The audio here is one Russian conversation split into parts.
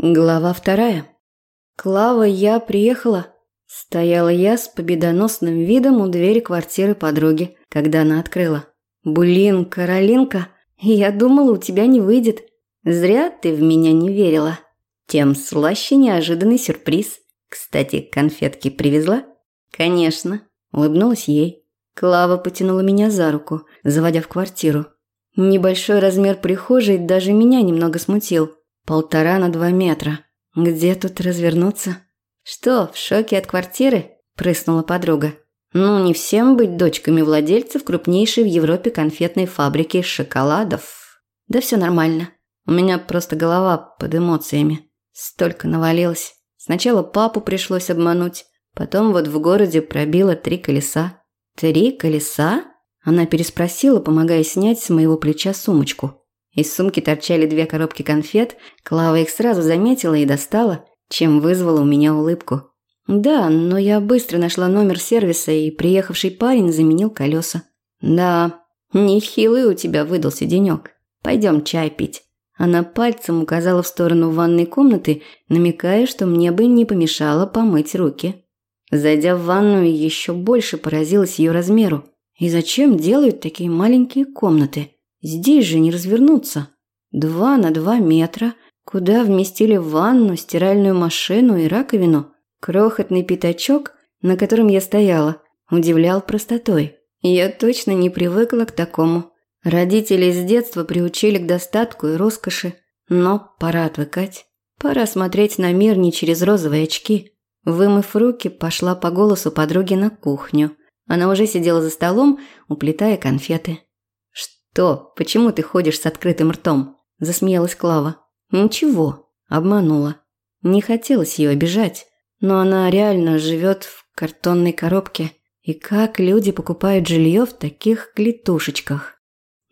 Глава вторая. «Клава, я приехала». Стояла я с победоносным видом у двери квартиры подруги, когда она открыла. «Блин, Каролинка, я думала, у тебя не выйдет. Зря ты в меня не верила». Тем слаще неожиданный сюрприз. Кстати, конфетки привезла? Конечно, улыбнулась ей. Клава потянула меня за руку, заводя в квартиру. Небольшой размер прихожей даже меня немного смутил. Полтора на два метра. Где тут развернуться? Что, в шоке от квартиры? Прыснула подруга. Ну, не всем быть дочками владельцев крупнейшей в Европе конфетной фабрики шоколадов. Да все нормально. У меня просто голова под эмоциями. Столько навалилось. Сначала папу пришлось обмануть, потом вот в городе пробило три колеса. Три колеса? Она переспросила, помогая снять с моего плеча сумочку. Из сумки торчали две коробки конфет. Клава их сразу заметила и достала, чем вызвала у меня улыбку. Да, но я быстро нашла номер сервиса, и приехавший парень заменил колеса. Да, нехилый у тебя выдался денек. Пойдем чай пить. Она пальцем указала в сторону ванной комнаты, намекая, что мне бы не помешало помыть руки. Зайдя в ванную, еще больше поразилась ее размеру. И зачем делают такие маленькие комнаты? Здесь же не развернуться. Два на два метра, куда вместили ванну, стиральную машину и раковину. Крохотный пятачок, на котором я стояла, удивлял простотой. Я точно не привыкла к такому. Родители с детства приучили к достатку и роскоши. Но пора отвыкать. Пора смотреть на мир не через розовые очки. Вымыв руки, пошла по голосу подруги на кухню. Она уже сидела за столом, уплетая конфеты. «Что? Почему ты ходишь с открытым ртом?» – засмеялась Клава. «Ничего», – обманула. Не хотелось ее обижать, но она реально живет в картонной коробке. И как люди покупают жилье в таких клетушечках?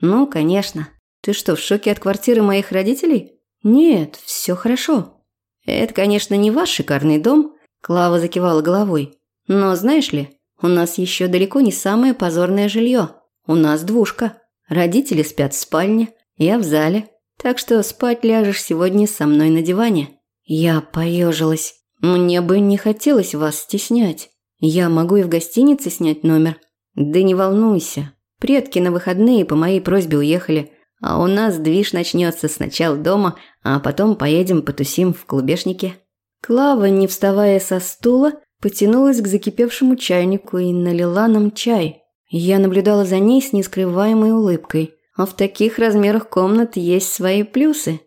Ну, конечно. Ты что, в шоке от квартиры моих родителей? Нет, все хорошо. Это, конечно, не ваш шикарный дом, Клава закивала головой. Но знаешь ли, у нас еще далеко не самое позорное жилье. У нас двушка. Родители спят в спальне, я в зале. Так что спать ляжешь сегодня со мной на диване. Я поежилась. Мне бы не хотелось вас стеснять. Я могу и в гостинице снять номер. Да не волнуйся. Предки на выходные по моей просьбе уехали. А у нас движ начнется сначала дома, а потом поедем потусим в клубешнике. Клава, не вставая со стула, потянулась к закипевшему чайнику и налила нам чай. Я наблюдала за ней с нескрываемой улыбкой. А в таких размерах комнат есть свои плюсы.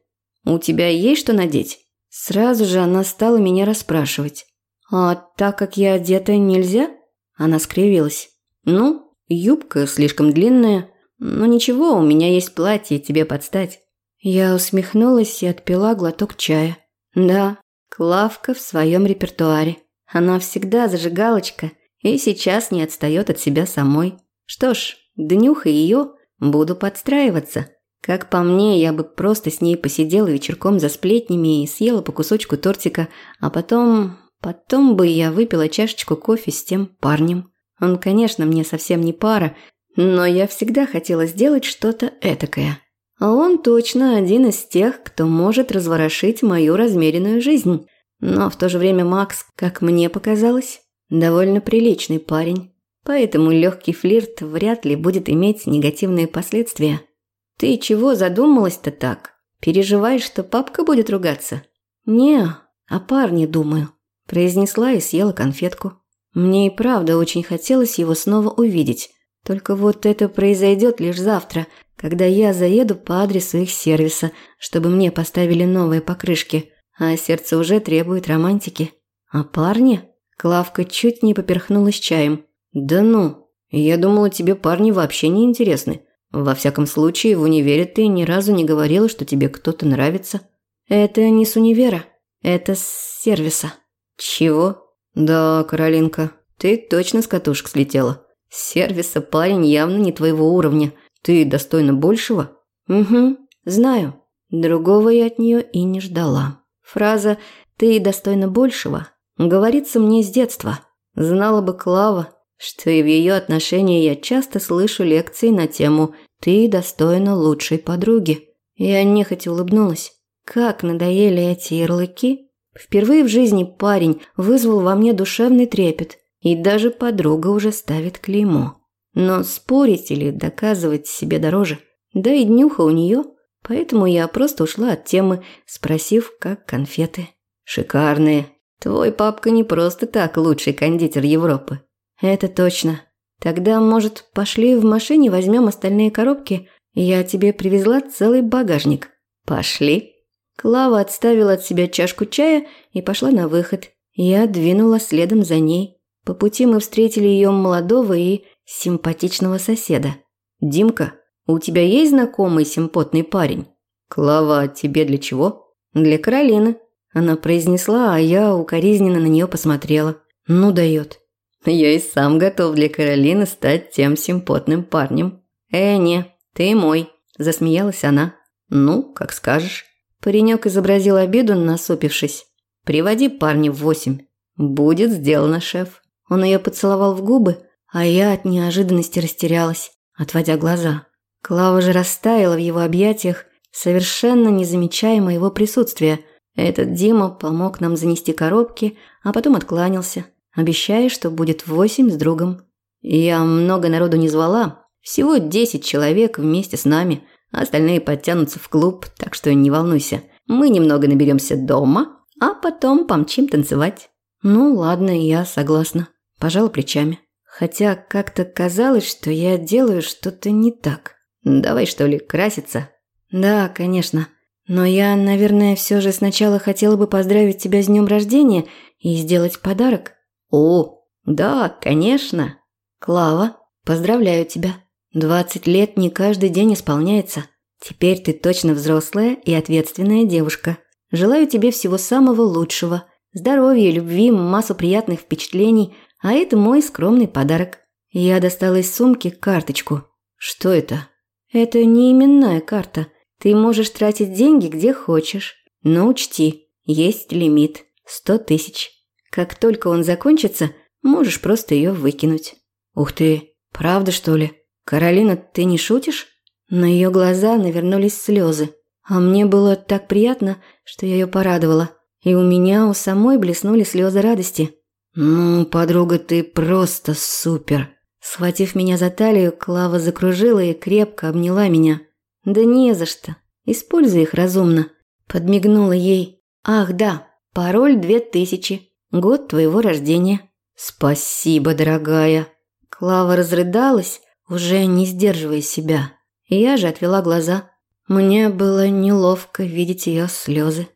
У тебя есть что надеть? Сразу же она стала меня расспрашивать. А так как я одета, нельзя? Она скривилась. Ну, юбка слишком длинная. Но ничего, у меня есть платье тебе подстать. Я усмехнулась и отпила глоток чая. Да, Клавка в своем репертуаре. Она всегда зажигалочка и сейчас не отстает от себя самой. Что ж, днюха ее, буду подстраиваться. Как по мне, я бы просто с ней посидела вечерком за сплетнями и съела по кусочку тортика, а потом... Потом бы я выпила чашечку кофе с тем парнем. Он, конечно, мне совсем не пара, но я всегда хотела сделать что-то этакое. А он точно один из тех, кто может разворошить мою размеренную жизнь. Но в то же время Макс, как мне показалось, довольно приличный парень. Поэтому легкий флирт вряд ли будет иметь негативные последствия. Ты чего задумалась-то так? Переживаешь, что папка будет ругаться? Не, о парне думаю, произнесла и съела конфетку. Мне и правда очень хотелось его снова увидеть. Только вот это произойдет лишь завтра, когда я заеду по адресу их сервиса, чтобы мне поставили новые покрышки, а сердце уже требует романтики. А парни? Клавка чуть не поперхнулась чаем. «Да ну, я думала, тебе парни вообще не интересны. Во всяком случае, в универе ты ни разу не говорила, что тебе кто-то нравится». «Это не с универа, это с сервиса». «Чего?» «Да, Каролинка, ты точно с катушек слетела. С сервиса парень явно не твоего уровня. Ты достойна большего?» «Угу, знаю. Другого я от нее и не ждала». Фраза «ты достойна большего» говорится мне с детства. Знала бы Клава, что и в ее отношении я часто слышу лекции на тему «ты достойна лучшей подруги». Я нехотя улыбнулась. как надоели эти ярлыки. Впервые в жизни парень вызвал во мне душевный трепет, и даже подруга уже ставит клеймо. Но спорить или доказывать себе дороже. Да и днюха у нее, поэтому я просто ушла от темы, спросив, как конфеты. «Шикарные. Твой папка не просто так лучший кондитер Европы». «Это точно. Тогда, может, пошли в машине возьмем остальные коробки? Я тебе привезла целый багажник». «Пошли». Клава отставила от себя чашку чая и пошла на выход. Я двинула следом за ней. По пути мы встретили ее молодого и симпатичного соседа. «Димка, у тебя есть знакомый симпотный парень?» «Клава, тебе для чего?» «Для Каролины», – она произнесла, а я укоризненно на нее посмотрела. «Ну дает». «Я и сам готов для Каролины стать тем симпотным парнем». «Э, не, ты мой», – засмеялась она. «Ну, как скажешь». Паренек изобразил обиду, насупившись. «Приводи парня в восемь». «Будет сделано, шеф». Он ее поцеловал в губы, а я от неожиданности растерялась, отводя глаза. Клава же растаяла в его объятиях, совершенно не замечая моего присутствия. Этот Дима помог нам занести коробки, а потом откланялся, обещая, что будет восемь с другом. Я много народу не звала, всего десять человек вместе с нами, а остальные подтянутся в клуб, так что не волнуйся. Мы немного наберемся дома, а потом помчим танцевать. Ну ладно, я согласна. Пожала плечами. Хотя как-то казалось, что я делаю что-то не так. Давай, что ли, краситься? Да, конечно. Но я, наверное, все же сначала хотела бы поздравить тебя с днем рождения и сделать подарок. О, да, конечно. Клава, поздравляю тебя. Двадцать лет не каждый день исполняется. Теперь ты точно взрослая и ответственная девушка. Желаю тебе всего самого лучшего. Здоровья, любви, массу приятных впечатлений – а это мой скромный подарок. Я достала из сумки карточку. Что это? Это не именная карта. Ты можешь тратить деньги где хочешь. Но учти, есть лимит. Сто тысяч. Как только он закончится, можешь просто ее выкинуть. Ух ты, правда что ли? Каролина, ты не шутишь? На ее глаза навернулись слезы. А мне было так приятно, что я ее порадовала. И у меня у самой блеснули слезы радости. «Ну, подруга, ты просто супер!» Схватив меня за талию, Клава закружила и крепко обняла меня. «Да не за что. Используй их разумно». Подмигнула ей. «Ах, да, пароль две тысячи. Год твоего рождения». «Спасибо, дорогая». Клава разрыдалась, уже не сдерживая себя. Я же отвела глаза. Мне было неловко видеть ее слезы.